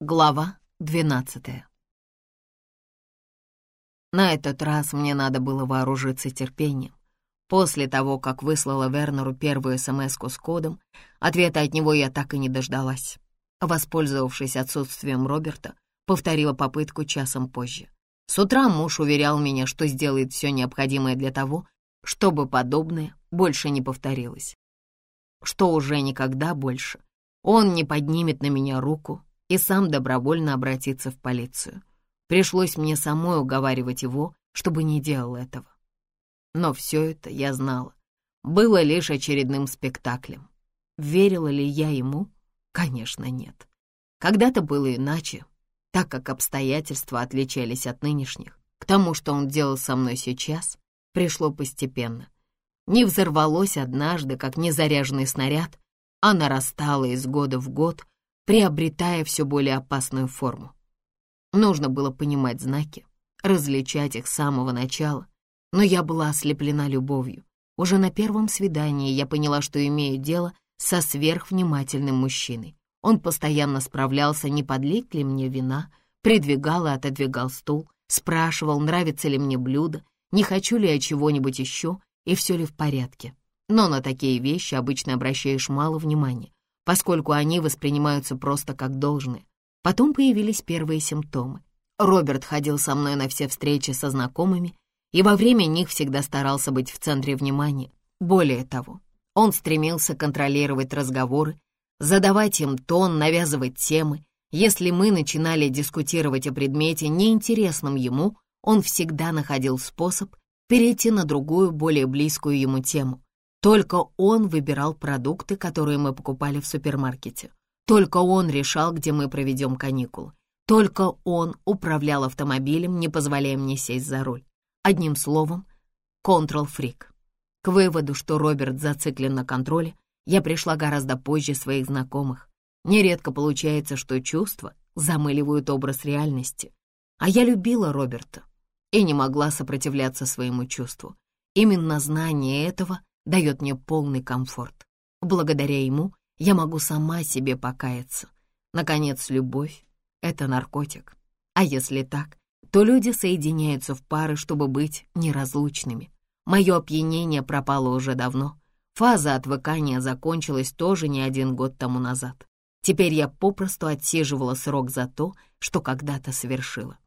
Глава двенадцатая. На этот раз мне надо было вооружиться терпением. После того, как выслала Вернеру первую смс с кодом, ответа от него я так и не дождалась. Воспользовавшись отсутствием Роберта, повторила попытку часом позже. С утра муж уверял меня, что сделает все необходимое для того, чтобы подобное больше не повторилось. Что уже никогда больше. Он не поднимет на меня руку, и сам добровольно обратиться в полицию. Пришлось мне самой уговаривать его, чтобы не делал этого. Но все это, я знала, было лишь очередным спектаклем. Верила ли я ему? Конечно, нет. Когда-то было иначе, так как обстоятельства отличались от нынешних. К тому, что он делал со мной сейчас, пришло постепенно. Не взорвалось однажды, как незаряженный снаряд, а нарастало из года в год, приобретая все более опасную форму. Нужно было понимать знаки, различать их с самого начала, но я была ослеплена любовью. Уже на первом свидании я поняла, что имею дело со сверхвнимательным мужчиной. Он постоянно справлялся, не подлить ли мне вина, придвигал и отодвигал стул, спрашивал, нравится ли мне блюдо, не хочу ли я чего-нибудь еще и все ли в порядке. Но на такие вещи обычно обращаешь мало внимания, поскольку они воспринимаются просто как должные. Потом появились первые симптомы. Роберт ходил со мной на все встречи со знакомыми и во время них всегда старался быть в центре внимания. Более того, он стремился контролировать разговоры, задавать им тон, навязывать темы. Если мы начинали дискутировать о предмете, неинтересном ему, он всегда находил способ перейти на другую, более близкую ему тему. Только он выбирал продукты, которые мы покупали в супермаркете. Только он решал, где мы проведем каникулы. Только он управлял автомобилем, не позволяя мне сесть за руль. Одним словом, контрол-фрик. К выводу, что Роберт зациклен на контроле, я пришла гораздо позже своих знакомых. Нередко получается, что чувства замыливают образ реальности. А я любила Роберта и не могла сопротивляться своему чувству. Именно знание этого дает мне полный комфорт. Благодаря ему я могу сама себе покаяться. Наконец, любовь — это наркотик. А если так, то люди соединяются в пары, чтобы быть неразлучными. Мое опьянение пропало уже давно. Фаза отвыкания закончилась тоже не один год тому назад. Теперь я попросту отсиживала срок за то, что когда-то совершила.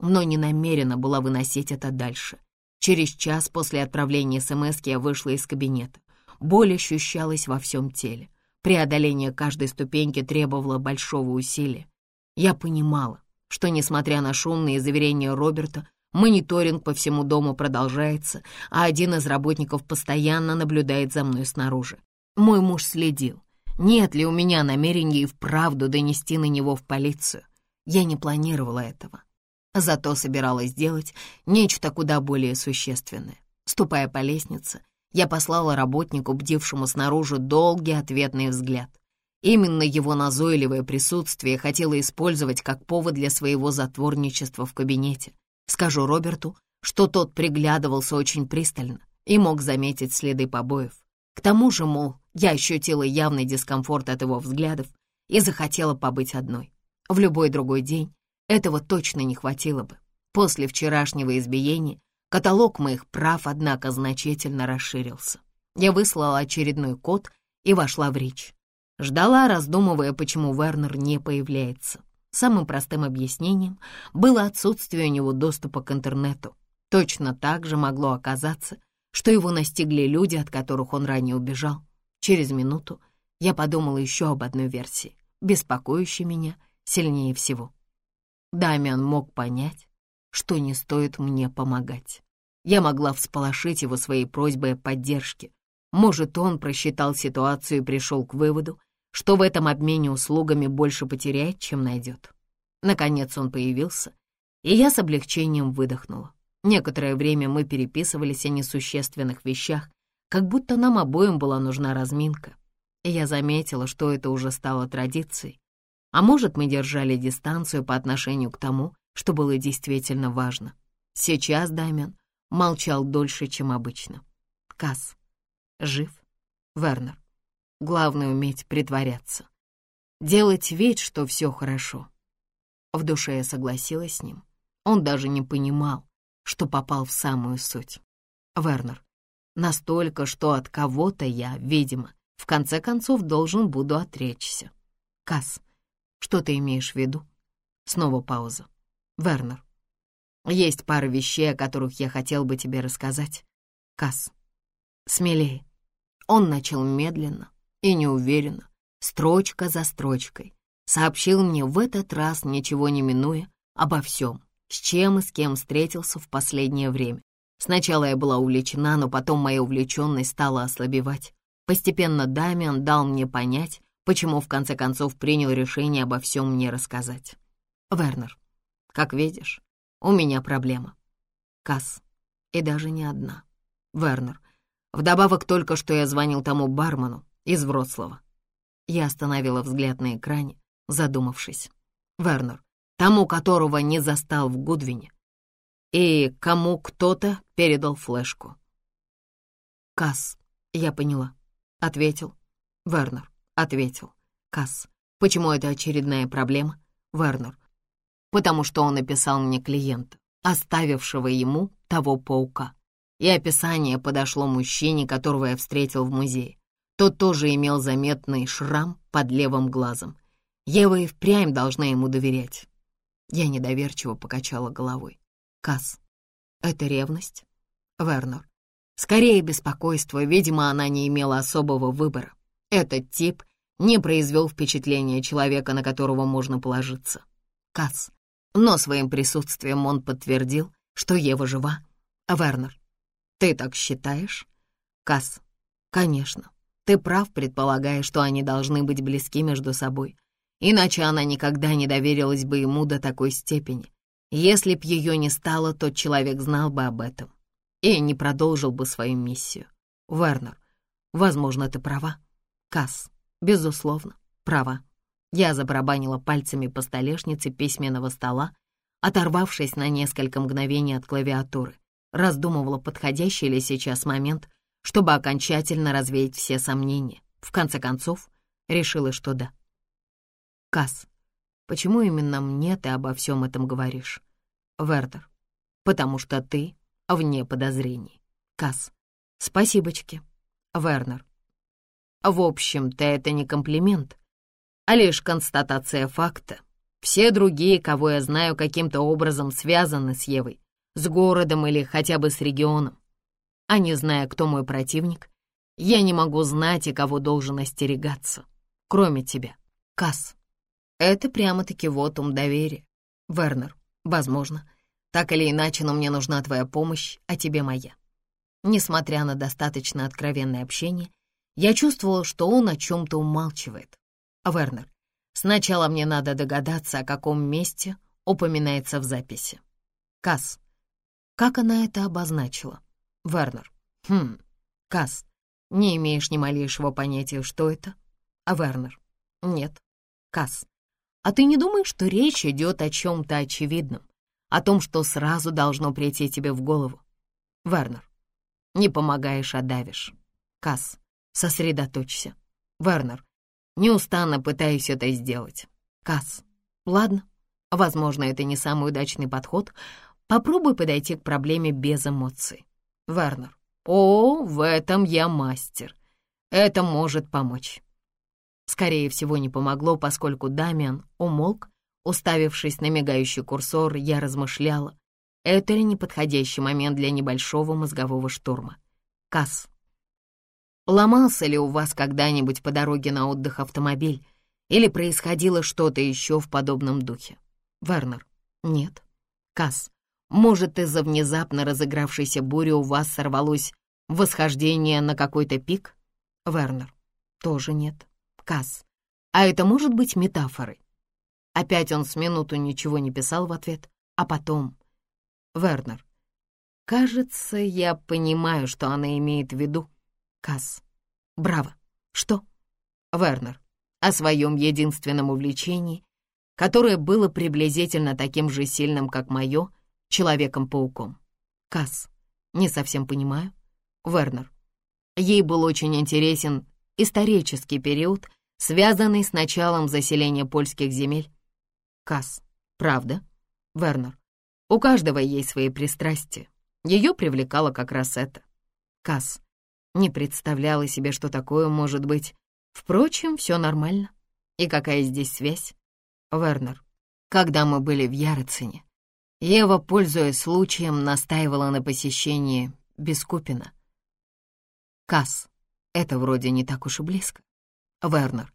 Но не намерена была выносить это дальше. Через час после отправления смс я вышла из кабинета. Боль ощущалась во всем теле. Преодоление каждой ступеньки требовало большого усилия. Я понимала, что, несмотря на шумные заверения Роберта, мониторинг по всему дому продолжается, а один из работников постоянно наблюдает за мной снаружи. Мой муж следил, нет ли у меня намерения и вправду донести на него в полицию. Я не планировала этого. Зато собиралась сделать нечто куда более существенное. Ступая по лестнице, я послала работнику, бдившему снаружи, долгий ответный взгляд. Именно его назойливое присутствие хотела использовать как повод для своего затворничества в кабинете. Скажу Роберту, что тот приглядывался очень пристально и мог заметить следы побоев. К тому же, мол, я ощутила явный дискомфорт от его взглядов и захотела побыть одной. В любой другой день этого точно не хватило бы. После вчерашнего избиения каталог моих прав, однако, значительно расширился. Я выслала очередной код и вошла в речь. Ждала, раздумывая, почему Вернер не появляется. Самым простым объяснением было отсутствие у него доступа к интернету. Точно так же могло оказаться, что его настигли люди, от которых он ранее убежал. Через минуту я подумала еще об одной версии, беспокоящей меня сильнее всего. Дамиан мог понять, что не стоит мне помогать. Я могла всполошить его своей просьбой о поддержке. Может, он просчитал ситуацию и пришел к выводу, что в этом обмене услугами больше потеряет, чем найдет. Наконец он появился, и я с облегчением выдохнула. Некоторое время мы переписывались о несущественных вещах, как будто нам обоим была нужна разминка. Я заметила, что это уже стало традицией, а может, мы держали дистанцию по отношению к тому, что было действительно важно. Сейчас Дамиан молчал дольше, чем обычно. Касс. Жив. Вернер. Главное — уметь притворяться. Делать вид, что все хорошо. В душе я согласилась с ним. Он даже не понимал, что попал в самую суть. Вернер, настолько, что от кого-то я, видимо, в конце концов должен буду отречься. Касс, что ты имеешь в виду? Снова пауза. Вернер, есть пара вещей, о которых я хотел бы тебе рассказать. Касс, смелее. Он начал медленно и неуверенно, строчка за строчкой. Сообщил мне в этот раз, ничего не минуя, обо всем, с чем и с кем встретился в последнее время. Сначала я была увлечена, но потом моя увлеченность стала ослабевать. Постепенно Дамиан дал мне понять, почему в конце концов принял решение обо всем мне рассказать. Вернер, как видишь, у меня проблема. Касс, и даже не одна. Вернер, вдобавок только что я звонил тому бармену из Вроцлава. Я остановила взгляд на экране, задумавшись. Вернер, тому, которого не застал в Гудвине, и кому кто-то передал флешку. Касс, я поняла. Ответил. Вернер, ответил. Касс, почему это очередная проблема? Вернер, потому что он написал мне клиента, оставившего ему того паука. И описание подошло мужчине, которого я встретил в музее. Тот тоже имел заметный шрам под левым глазом. Ева и впрямь должна ему доверять. Я недоверчиво покачала головой. Касс, это ревность? Вернер, скорее беспокойство, видимо, она не имела особого выбора. Этот тип не произвел впечатления человека, на которого можно положиться. Касс, но своим присутствием он подтвердил, что Ева жива. Вернер, ты так считаешь? Касс, конечно. Ты прав, предполагая, что они должны быть близки между собой. Иначе она никогда не доверилась бы ему до такой степени. Если б ее не стало, тот человек знал бы об этом и не продолжил бы свою миссию. Вернер, возможно, ты права. Касс, безусловно, права. Я забарабанила пальцами по столешнице письменного стола, оторвавшись на несколько мгновений от клавиатуры, раздумывала, подходящий ли сейчас момент, чтобы окончательно развеять все сомнения. В конце концов, решила, что да. Касс, почему именно мне ты обо всем этом говоришь? Вердер, потому что ты вне подозрений. Касс, спасибочки. Вернер, в общем-то, это не комплимент, а лишь констатация факта. Все другие, кого я знаю, каким-то образом связаны с Евой, с городом или хотя бы с регионом. А не зная, кто мой противник, я не могу знать и кого должен остерегаться, кроме тебя. Касс, это прямо-таки вотум доверия. Вернер, возможно, так или иначе, но мне нужна твоя помощь, а тебе моя. Несмотря на достаточно откровенное общение, я чувствовала, что он о чем-то умалчивает. Вернер, сначала мне надо догадаться, о каком месте упоминается в записи. Касс, как она это обозначила? Вернер, хм, Касс, не имеешь ни малейшего понятия, что это? А Вернер, нет. Касс, а ты не думаешь, что речь идет о чем-то очевидном, о том, что сразу должно прийти тебе в голову? Вернер, не помогаешь, а давишь. Касс, сосредоточься. Вернер, Неустанно пытаюсь это сделать. Касс, ладно, возможно, это не самый удачный подход. Попробуй подойти к проблеме без эмоций. Вернер, о, в этом я мастер. Это может помочь. Скорее всего, не помогло, поскольку Дамиан умолк, уставившись на мигающий курсор, я размышляла. Это ли неподходящий момент для небольшого мозгового штурма? Касс, Ломался ли у вас когда-нибудь по дороге на отдых автомобиль или происходило что-то еще в подобном духе? Вернер. Нет. Касс. Может, из-за внезапно разыгравшейся бури у вас сорвалось восхождение на какой-то пик? Вернер. Тоже нет. Касс. А это может быть метафорой? Опять он с минуту ничего не писал в ответ, а потом... Вернер. Кажется, я понимаю, что она имеет в виду. Касс. Браво. Что? Вернер. О своем единственном увлечении, которое было приблизительно таким же сильным, как мое, Человеком-пауком. Касс. Не совсем понимаю. Вернер. Ей был очень интересен исторический период, связанный с началом заселения польских земель. Касс. Правда? Вернер. У каждого есть свои пристрастия. Ее привлекало как раз это. Касс. Не представляла себе, что такое может быть. Впрочем, все нормально. И какая здесь связь? Вернер. Когда мы были в Ярацине, Ева, пользуясь случаем, настаивала на посещении Бескупина. Касс. Это вроде не так уж и близко. Вернер.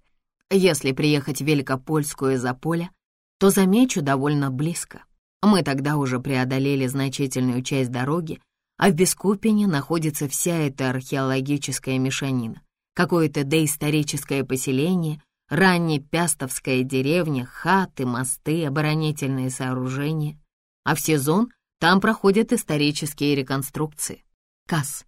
Если приехать в Великопольскую из-за поля, то замечу довольно близко. Мы тогда уже преодолели значительную часть дороги, а в Бескупине находится вся эта археологическая мешанина. Какое-то доисторическое поселение, ранняя пястовская деревня, хаты, мосты, оборонительные сооружения. А в сезон там проходят исторические реконструкции. Касс.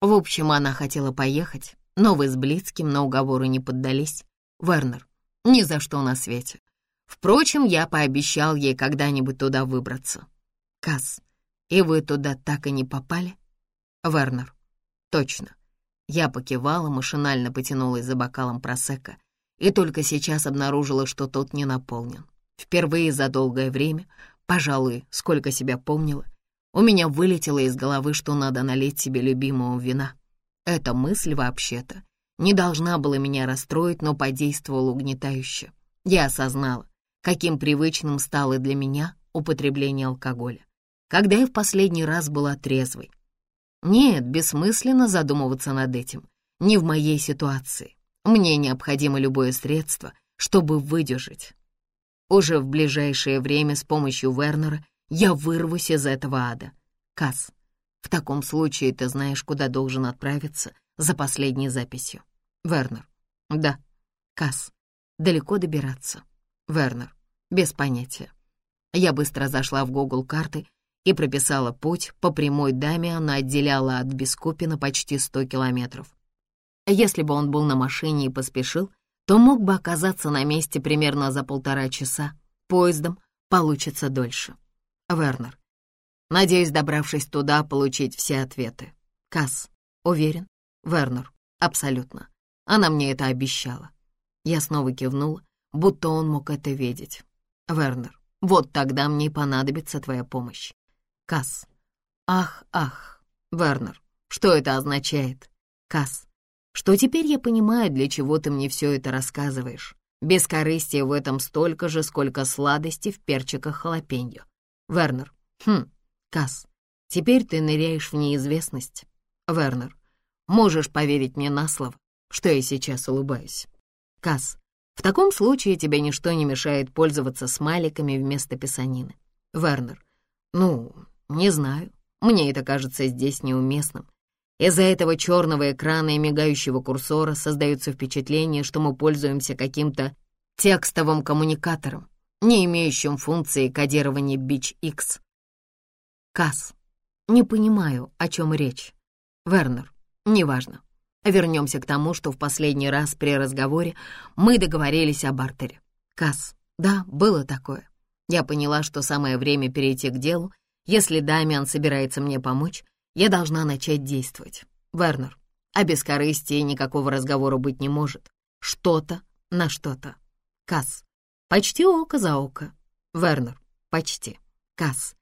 В общем, она хотела поехать, но вы с Блицким на уговоры не поддались. Вернер. Ни за что на свете. Впрочем, я пообещал ей когда-нибудь туда выбраться. Касс, и вы туда так и не попали? Вернер, точно. Я покивала, машинально потянулась за бокалом просека и только сейчас обнаружила, что тот не наполнен. Впервые за долгое время, пожалуй, сколько себя помнила, у меня вылетело из головы, что надо налить себе любимого вина. Эта мысль вообще-то не должна была меня расстроить, но подействовала угнетающе. Я осознала, каким привычным стало для меня употребление алкоголя, когда я в последний раз была трезвой. Нет, бессмысленно задумываться над этим. Не в моей ситуации. Мне необходимо любое средство, чтобы выдержать. Уже в ближайшее время с помощью Вернера я вырвусь из этого ада. Касс, в таком случае ты знаешь, куда должен отправиться за последней записью. Вернер. Да. Касс. Далеко добираться. Вернер. Без понятия. Я быстро зашла в Google карты и прописала путь по прямой даме, она отделяла от Бескупина почти 100 километров. Если бы он был на машине и поспешил, то мог бы оказаться на месте примерно за полтора часа. Поездом получится дольше. Вернер. Надеюсь, добравшись туда, получить все ответы. Касс. Уверен? Вернер. Абсолютно. Она мне это обещала. Я снова кивнула, будто он мог это видеть. Вернер, вот тогда мне понадобится твоя помощь. Касс. Ах, ах. Вернер, что это означает? Касс. Что теперь я понимаю, для чего ты мне все это рассказываешь. Бескорыстие в этом столько же, сколько сладости в перчиках халапеньо. Вернер. Хм. Касс. Теперь ты ныряешь в неизвестность. Вернер. Можешь поверить мне на слово, что я сейчас улыбаюсь. Касс. В таком случае тебе ничто не мешает пользоваться смайликами вместо писанины. Вернер. Ну, не знаю. Мне это кажется здесь неуместным. Из-за этого черного экрана и мигающего курсора создается впечатление, что мы пользуемся каким-то текстовым коммуникатором, не имеющим функции кодирования BitchX. Касс. Не понимаю, о чем речь. Вернер. Неважно. Вернемся к тому, что в последний раз при разговоре мы договорились о бартере. Касс, да, было такое. Я поняла, что самое время перейти к делу. Если Дамиан собирается мне помочь, я должна начать действовать. Вернер, о бескорыстии никакого разговора быть не может. Что-то на что-то. Касс, почти око за око. Вернер, почти. Касс.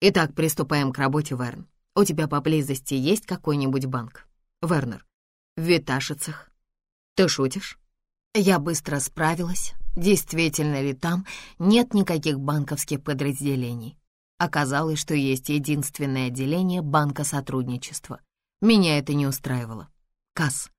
Итак, приступаем к работе, Верн. У тебя поблизости есть какой-нибудь банк? Вернер, в Виташицах. Ты шутишь? Я быстро справилась. Действительно ли там нет никаких банковских подразделений? Оказалось, что есть единственное отделение банка сотрудничества. Меня это не устраивало. Касс,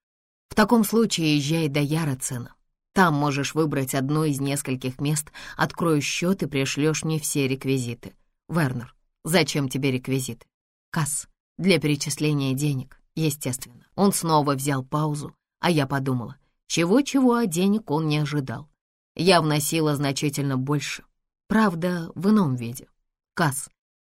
в таком случае езжай до Ярацена. Там можешь выбрать одно из нескольких мест, откроешь счет и пришлешь мне все реквизиты. Вернер, зачем тебе реквизиты? Касс, для перечисления денег. Естественно, он снова взял паузу, а я подумала, чего-чего, а денег он не ожидал. Я вносила значительно больше, правда, в ином виде. Касс,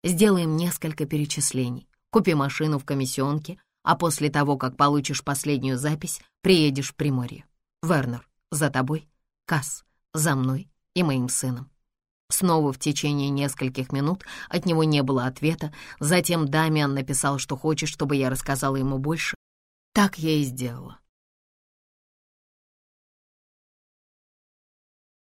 сделаем несколько перечислений. Купи машину в комиссионке, а после того, как получишь последнюю запись, приедешь в Приморье. Вернер, за тобой. Касс, за мной и моим сыном. Снова в течение нескольких минут от него не было ответа. Затем Дамиан написал, что хочет, чтобы я рассказала ему больше. Так я и сделала.